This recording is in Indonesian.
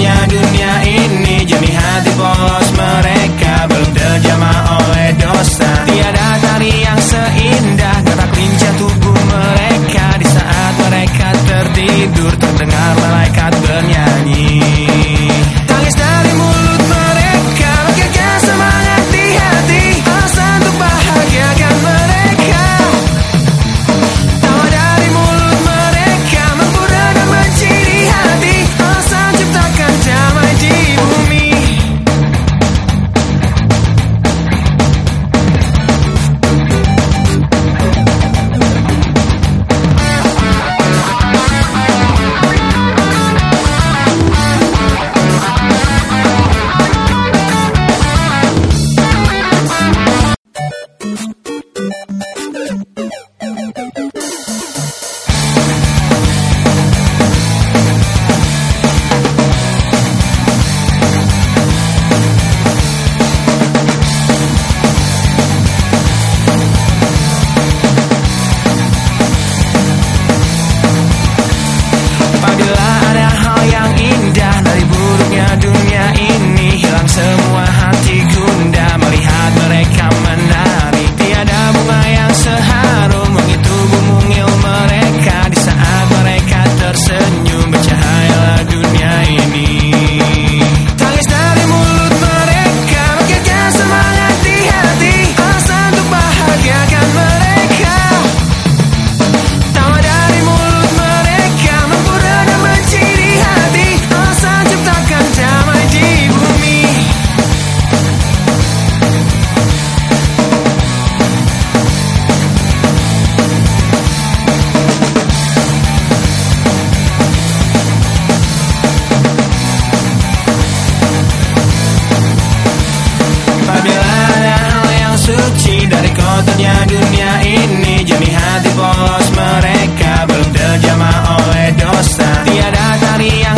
Kotornya dunia ini indahnya dunia ini Jami hati polos mereka.